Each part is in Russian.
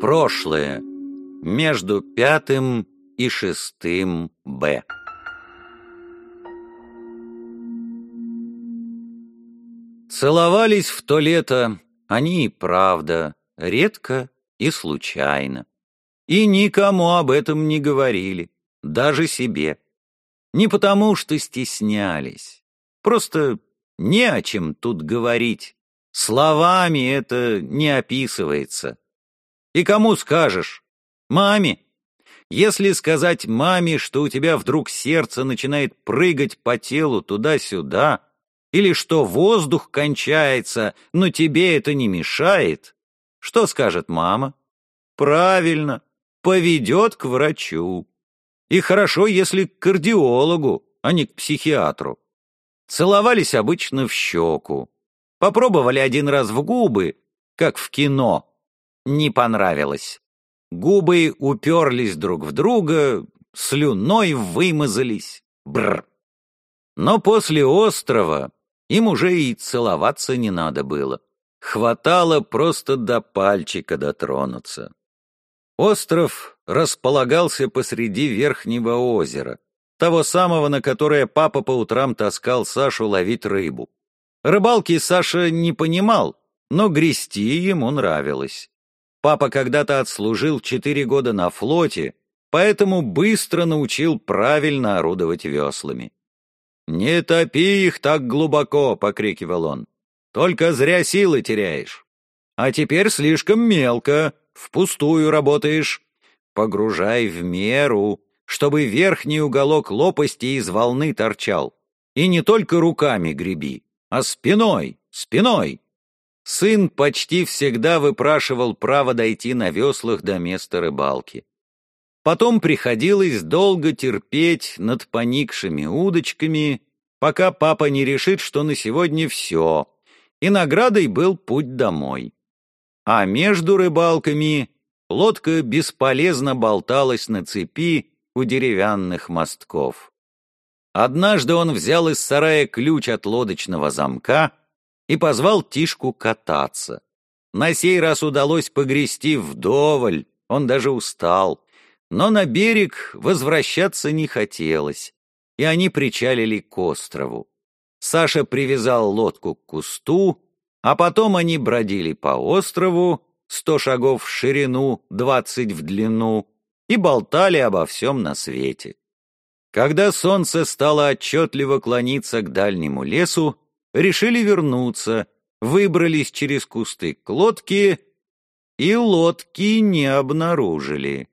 Прошлое. Между пятым и шестым Б. Целовались в то лето они и правда, редко и случайно. И никому об этом не говорили, даже себе. Не потому, что стеснялись. Просто не о чем тут говорить. Словами это не описывается. И кому скажешь? Маме. Если сказать маме, что у тебя вдруг сердце начинает прыгать по телу туда-сюда, или что воздух кончается, но тебе это не мешает, что скажет мама? Правильно, поведет к врачу. И хорошо, если к кардиологу, а не к психиатру. Целовались обычно в щеку. Попробовали один раз в губы, как в кино. Не понравилось. Губы уперлись друг в друга, слюной вымазались. Бр. Но после острова им уже и целоваться не надо было. Хватало просто до пальчика дотронуться. Остров располагался посреди верхнего озера, того самого, на которое папа по утрам таскал Сашу ловить рыбу. Рыбалки Саша не понимал, но грести ему нравилось. Папа когда-то отслужил четыре года на флоте, поэтому быстро научил правильно орудовать веслами. «Не топи их так глубоко!» — покрикивал он. «Только зря силы теряешь. А теперь слишком мелко, впустую работаешь. Погружай в меру, чтобы верхний уголок лопасти из волны торчал. И не только руками греби, а спиной, спиной!» Сын почти всегда выпрашивал право дойти на веслах до места рыбалки. Потом приходилось долго терпеть над поникшими удочками, пока папа не решит, что на сегодня все, и наградой был путь домой. А между рыбалками лодка бесполезно болталась на цепи у деревянных мостков. Однажды он взял из сарая ключ от лодочного замка и позвал Тишку кататься. На сей раз удалось погрести вдоволь, он даже устал. Но на берег возвращаться не хотелось, и они причалили к острову. Саша привязал лодку к кусту, а потом они бродили по острову, сто шагов в ширину, двадцать в длину, и болтали обо всем на свете. Когда солнце стало отчетливо клониться к дальнему лесу, решили вернуться, выбрались через кусты к лодке, и лодки не обнаружили.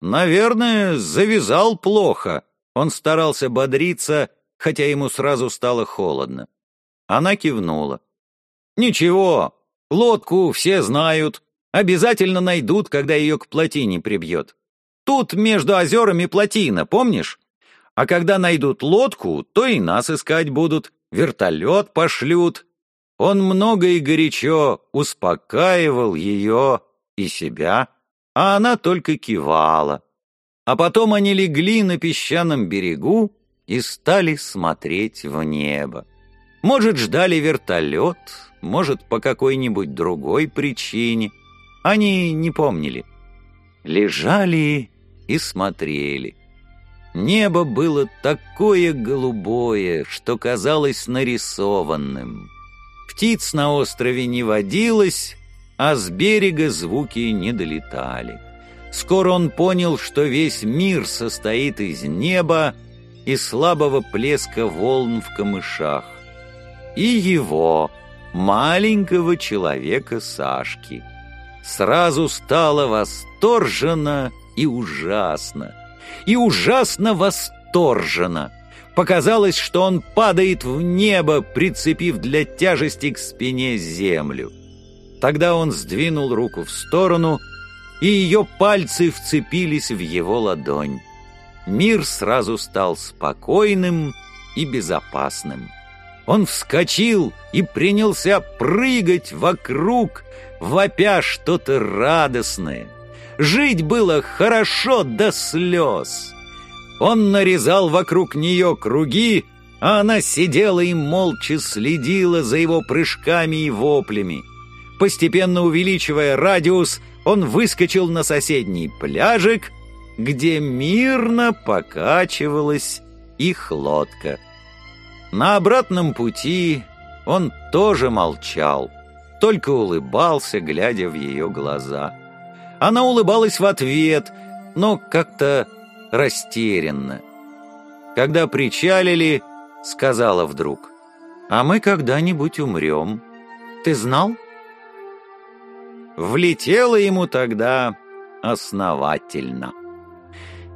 Наверное, завязал плохо. Он старался бодриться, хотя ему сразу стало холодно. Она кивнула. «Ничего, лодку все знают. Обязательно найдут, когда ее к плотине прибьет. Тут между озерами плотина, помнишь? А когда найдут лодку, то и нас искать будут, вертолет пошлют». Он много и горячо успокаивал ее и себя а она только кивала. А потом они легли на песчаном берегу и стали смотреть в небо. Может, ждали вертолет, может, по какой-нибудь другой причине. Они не помнили. Лежали и смотрели. Небо было такое голубое, что казалось нарисованным. Птиц на острове не водилось, а с берега звуки не долетали. Скоро он понял, что весь мир состоит из неба и слабого плеска волн в камышах. И его, маленького человека Сашки. Сразу стало восторженно и ужасно. И ужасно восторженно. Показалось, что он падает в небо, прицепив для тяжести к спине землю. Тогда он сдвинул руку в сторону, и ее пальцы вцепились в его ладонь. Мир сразу стал спокойным и безопасным. Он вскочил и принялся прыгать вокруг, вопя что-то радостное. Жить было хорошо до слез. Он нарезал вокруг нее круги, а она сидела и молча следила за его прыжками и воплями. Постепенно увеличивая радиус, он выскочил на соседний пляжик, где мирно покачивалась их лодка. На обратном пути он тоже молчал, только улыбался, глядя в ее глаза. Она улыбалась в ответ, но как-то растерянно. Когда причалили, сказала вдруг, «А мы когда-нибудь умрем. Ты знал?» Влетело ему тогда основательно.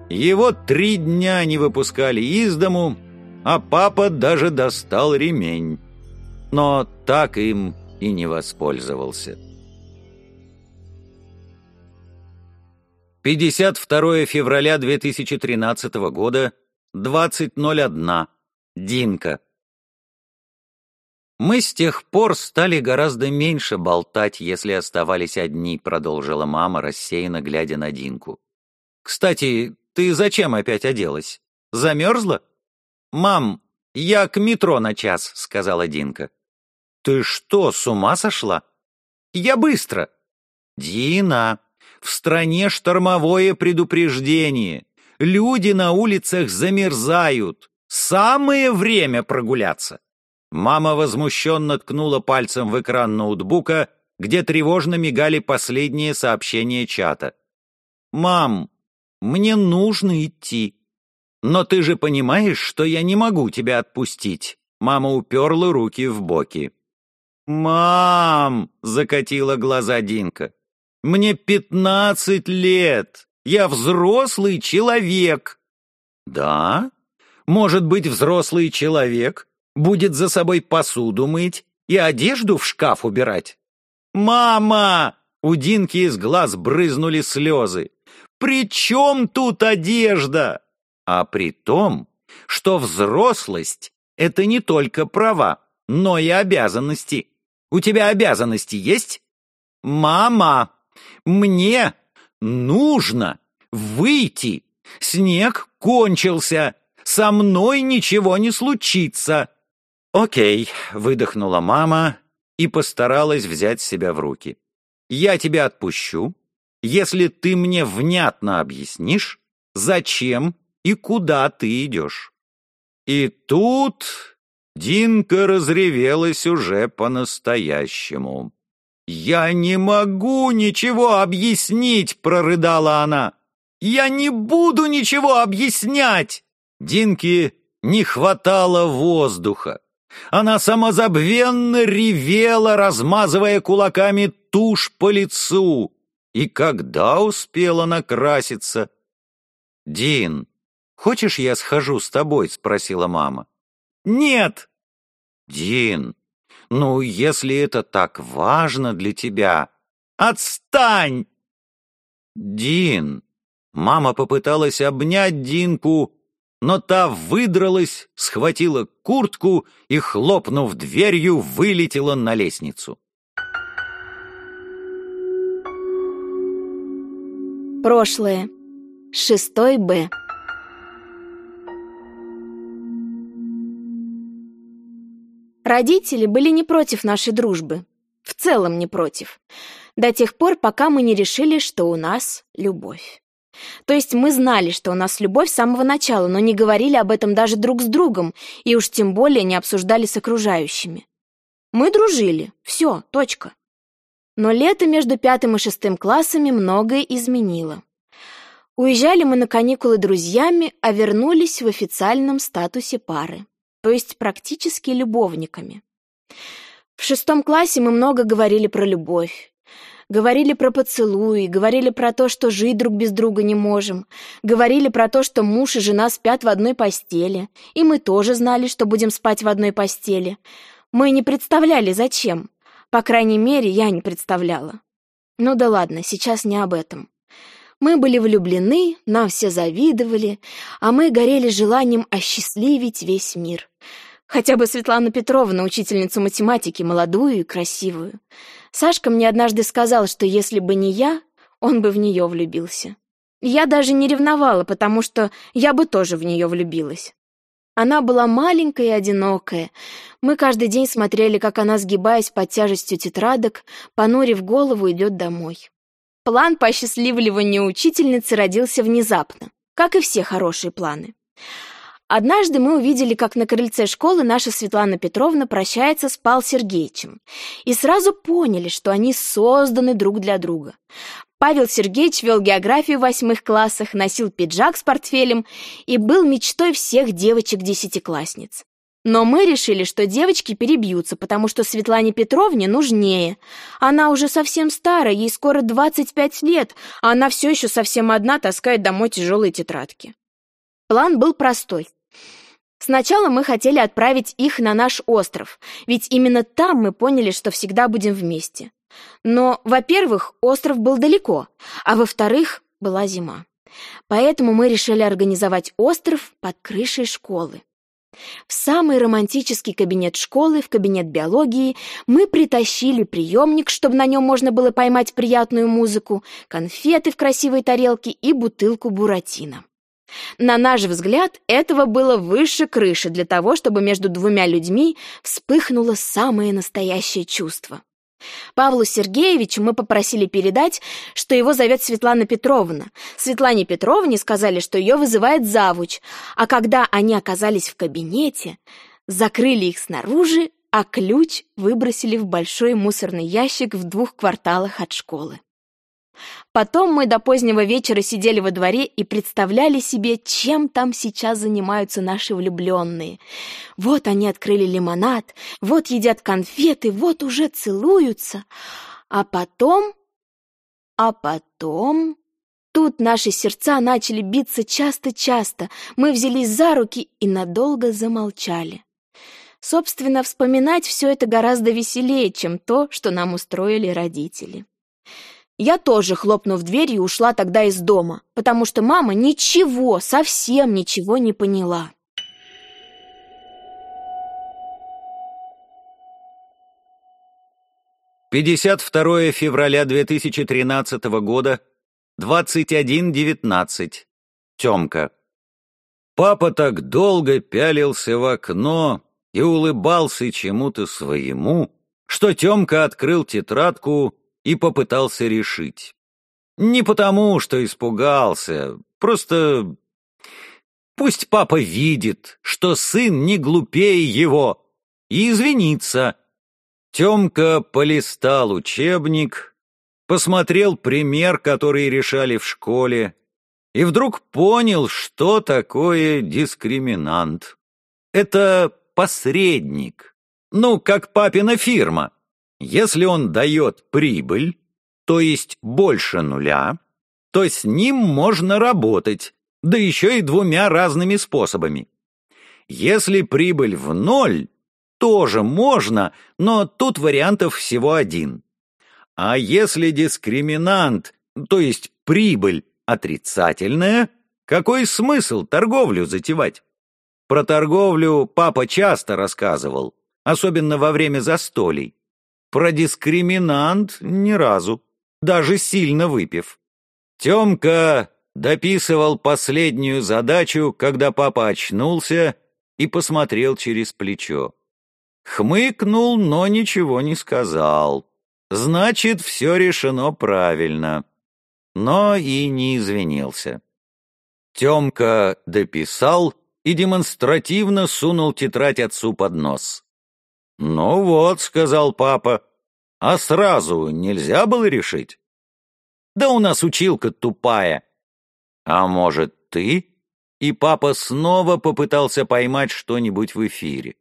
Его три дня не выпускали из дому, а папа даже достал ремень. Но так им и не воспользовался. 52 февраля 2013 года, 20.01. Динка. «Мы с тех пор стали гораздо меньше болтать, если оставались одни», — продолжила мама, рассеянно глядя на Динку. «Кстати, ты зачем опять оделась? Замерзла?» «Мам, я к метро на час», — сказала Динка. «Ты что, с ума сошла?» «Я быстро». «Дина, в стране штормовое предупреждение. Люди на улицах замерзают. Самое время прогуляться». Мама возмущенно ткнула пальцем в экран ноутбука, где тревожно мигали последние сообщения чата. «Мам, мне нужно идти. Но ты же понимаешь, что я не могу тебя отпустить». Мама уперла руки в боки. «Мам!» — закатила глаза Динка. «Мне пятнадцать лет! Я взрослый человек!» «Да? Может быть, взрослый человек будет за собой посуду мыть и одежду в шкаф убирать?» «Мама!» — у Динки из глаз брызнули слезы. «При чем тут одежда?» «А при том, что взрослость — это не только права, но и обязанности. У тебя обязанности есть? Мама, мне нужно выйти. Снег кончился. Со мной ничего не случится. Окей, выдохнула мама и постаралась взять себя в руки. Я тебя отпущу, если ты мне внятно объяснишь, зачем и куда ты идешь. И тут Динка разревелась уже по-настоящему. «Я не могу ничего объяснить!» — прорыдала она. «Я не буду ничего объяснять!» Динке не хватало воздуха. Она самозабвенно ревела, размазывая кулаками тушь по лицу. И когда успела накраситься? «Дин, хочешь, я схожу с тобой?» — спросила мама. «Нет!» «Дин, ну, если это так важно для тебя...» «Отстань!» «Дин!» Мама попыталась обнять Динку, но та выдралась, схватила куртку и, хлопнув дверью, вылетела на лестницу. Прошлое. Шестой Б. Родители были не против нашей дружбы. В целом не против. До тех пор, пока мы не решили, что у нас любовь. То есть мы знали, что у нас любовь с самого начала, но не говорили об этом даже друг с другом, и уж тем более не обсуждали с окружающими. Мы дружили. Все, точка. Но лето между пятым и шестым классами многое изменило. Уезжали мы на каникулы друзьями, а вернулись в официальном статусе пары то есть практически любовниками. В шестом классе мы много говорили про любовь. Говорили про поцелуи, говорили про то, что жить друг без друга не можем. Говорили про то, что муж и жена спят в одной постели. И мы тоже знали, что будем спать в одной постели. Мы не представляли, зачем. По крайней мере, я не представляла. Ну да ладно, сейчас не об этом. Мы были влюблены, нам все завидовали, а мы горели желанием осчастливить весь мир. Хотя бы Светлана Петровна, учительницу математики, молодую и красивую. Сашка мне однажды сказал, что если бы не я, он бы в нее влюбился. Я даже не ревновала, потому что я бы тоже в нее влюбилась. Она была маленькая и одинокая. Мы каждый день смотрели, как она, сгибаясь под тяжестью тетрадок, понурив голову, идет домой. План по осчастливливанию учительницы родился внезапно, как и все хорошие планы. Однажды мы увидели, как на крыльце школы наша Светлана Петровна прощается с Пал Сергеевичем, и сразу поняли, что они созданы друг для друга. Павел Сергеевич вел географию в восьмых классах, носил пиджак с портфелем и был мечтой всех девочек-десятиклассниц. Но мы решили, что девочки перебьются, потому что Светлане Петровне нужнее. Она уже совсем старая, ей скоро 25 лет, а она все еще совсем одна таскает домой тяжелые тетрадки. План был простой. Сначала мы хотели отправить их на наш остров, ведь именно там мы поняли, что всегда будем вместе. Но, во-первых, остров был далеко, а во-вторых, была зима. Поэтому мы решили организовать остров под крышей школы. В самый романтический кабинет школы, в кабинет биологии, мы притащили приемник, чтобы на нем можно было поймать приятную музыку, конфеты в красивой тарелке и бутылку буратино. На наш взгляд, этого было выше крыши для того, чтобы между двумя людьми вспыхнуло самое настоящее чувство. Павлу Сергеевичу мы попросили передать, что его зовет Светлана Петровна. Светлане Петровне сказали, что ее вызывает завуч, а когда они оказались в кабинете, закрыли их снаружи, а ключ выбросили в большой мусорный ящик в двух кварталах от школы. Потом мы до позднего вечера сидели во дворе и представляли себе, чем там сейчас занимаются наши влюбленные. Вот они открыли лимонад, вот едят конфеты, вот уже целуются. А потом... А потом... Тут наши сердца начали биться часто-часто. Мы взялись за руки и надолго замолчали. Собственно, вспоминать все это гораздо веселее, чем то, что нам устроили родители. Я тоже, хлопнув дверью, ушла тогда из дома, потому что мама ничего, совсем ничего не поняла. Пятьдесят второе февраля 2013 года, 21.19. Темка. Папа так долго пялился в окно и улыбался чему-то своему, что Темка открыл тетрадку и попытался решить. Не потому, что испугался, просто пусть папа видит, что сын не глупее его, и извинится. Темка полистал учебник, посмотрел пример, который решали в школе, и вдруг понял, что такое дискриминант. Это посредник, ну, как папина фирма. Если он дает прибыль, то есть больше нуля, то с ним можно работать, да еще и двумя разными способами. Если прибыль в ноль, тоже можно, но тут вариантов всего один. А если дискриминант, то есть прибыль отрицательная, какой смысл торговлю затевать? Про торговлю папа часто рассказывал, особенно во время застолий. Про дискриминант ни разу, даже сильно выпив. Темка дописывал последнюю задачу, когда папа очнулся и посмотрел через плечо. Хмыкнул, но ничего не сказал. Значит, все решено правильно. Но и не извинился. Темка дописал и демонстративно сунул тетрадь отцу под нос. «Ну вот», — сказал папа, — «а сразу нельзя было решить?» «Да у нас училка тупая». «А может, ты?» И папа снова попытался поймать что-нибудь в эфире.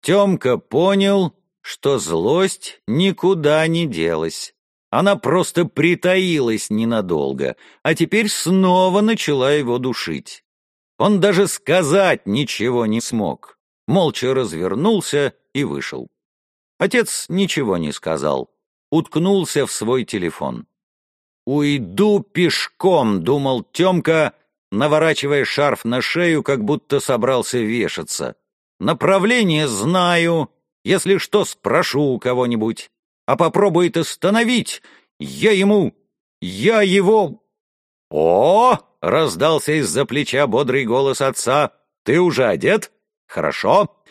Темка понял, что злость никуда не делась. Она просто притаилась ненадолго, а теперь снова начала его душить. Он даже сказать ничего не смог. Молча развернулся и вышел. Отец ничего не сказал, уткнулся в свой телефон. «Уйду пешком», — думал Темка, наворачивая шарф на шею, как будто собрался вешаться. «Направление знаю, если что, спрошу у кого-нибудь. А попробует остановить, я ему... я его...» «О!» — раздался из-за плеча бодрый голос отца. «Ты уже одет? Хорошо.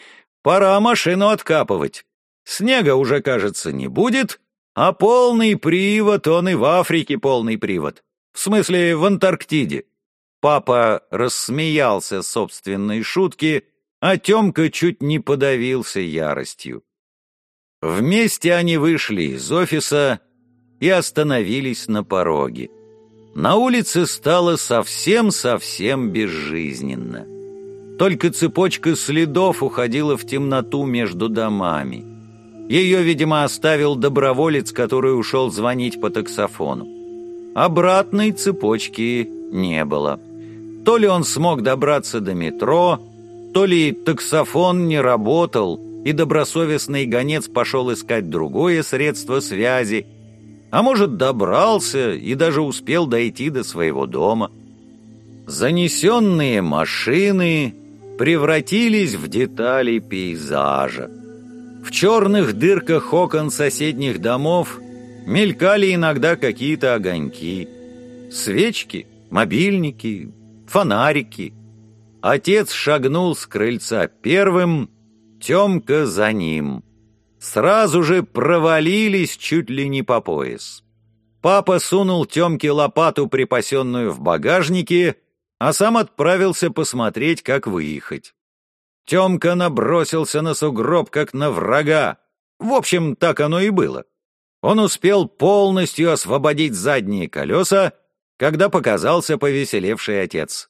Пора машину откапывать. Снега уже, кажется, не будет, А полный привод, он и в Африке полный привод. В смысле, в Антарктиде. Папа рассмеялся собственной шутки, а Темка чуть не подавился яростью. Вместе они вышли из офиса и остановились на пороге. На улице стало совсем-совсем безжизненно. Только цепочка следов уходила в темноту между домами. Ее, видимо, оставил доброволец, который ушел звонить по таксофону. Обратной цепочки не было. То ли он смог добраться до метро, то ли таксофон не работал, и добросовестный гонец пошел искать другое средство связи, а может, добрался и даже успел дойти до своего дома. Занесенные машины превратились в детали пейзажа. В черных дырках окон соседних домов мелькали иногда какие-то огоньки. Свечки, мобильники, фонарики. Отец шагнул с крыльца первым, Темка за ним. Сразу же провалились чуть ли не по пояс. Папа сунул Темке лопату, припасенную в багажнике, а сам отправился посмотреть, как выехать. Темка набросился на сугроб, как на врага. В общем, так оно и было. Он успел полностью освободить задние колеса, когда показался повеселевший отец.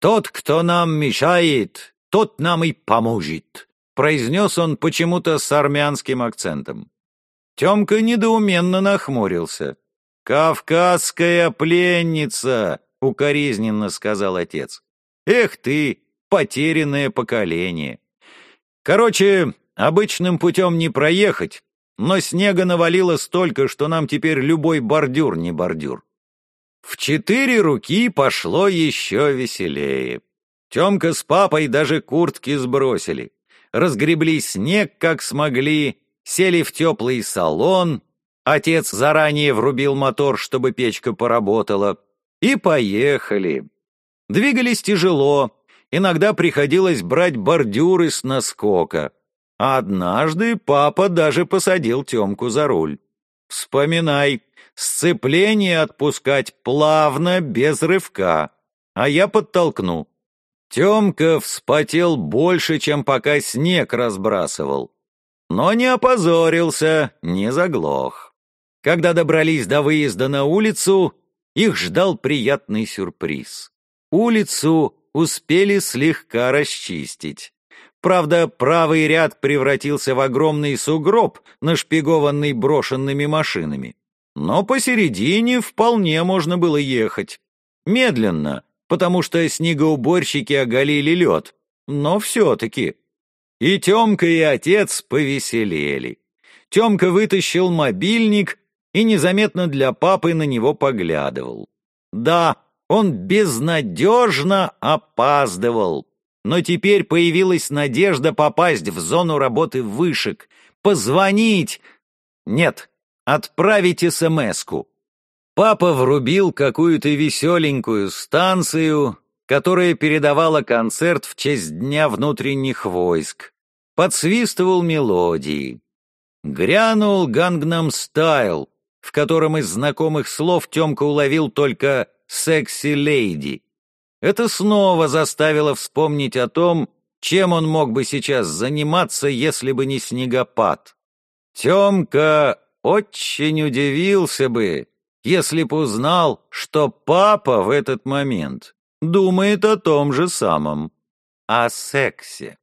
«Тот, кто нам мешает, тот нам и поможет», — произнес он почему-то с армянским акцентом. Темка недоуменно нахмурился. «Кавказская пленница!» — укоризненно сказал отец. «Эх ты, потерянное поколение. Короче, обычным путем не проехать, но снега навалило столько, что нам теперь любой бордюр не бордюр. В четыре руки пошло еще веселее. Темка с папой даже куртки сбросили, разгребли снег, как смогли, сели в теплый салон, отец заранее врубил мотор, чтобы печка поработала, и поехали. Двигались тяжело, Иногда приходилось брать бордюры с наскока. А однажды папа даже посадил Темку за руль. Вспоминай, сцепление отпускать плавно, без рывка, а я подтолкну. Темка вспотел больше, чем пока снег разбрасывал. Но не опозорился, не заглох. Когда добрались до выезда на улицу, их ждал приятный сюрприз. Улицу успели слегка расчистить. Правда, правый ряд превратился в огромный сугроб, нашпигованный брошенными машинами. Но посередине вполне можно было ехать. Медленно, потому что снегоуборщики оголили лед, но все-таки. И Темка, и отец повеселели. Темка вытащил мобильник и незаметно для папы на него поглядывал. Да, он безнадежно опаздывал. Но теперь появилась надежда попасть в зону работы вышек, позвонить. Нет, отправить СМС-ку. Папа врубил какую-то веселенькую станцию, которая передавала концерт в честь Дня внутренних войск. Подсвистывал мелодии. Грянул «Гангнам Стайл», в котором из знакомых слов Темка уловил только секси-лейди. Это снова заставило вспомнить о том, чем он мог бы сейчас заниматься, если бы не снегопад. Темка очень удивился бы, если бы узнал, что папа в этот момент думает о том же самом, о сексе.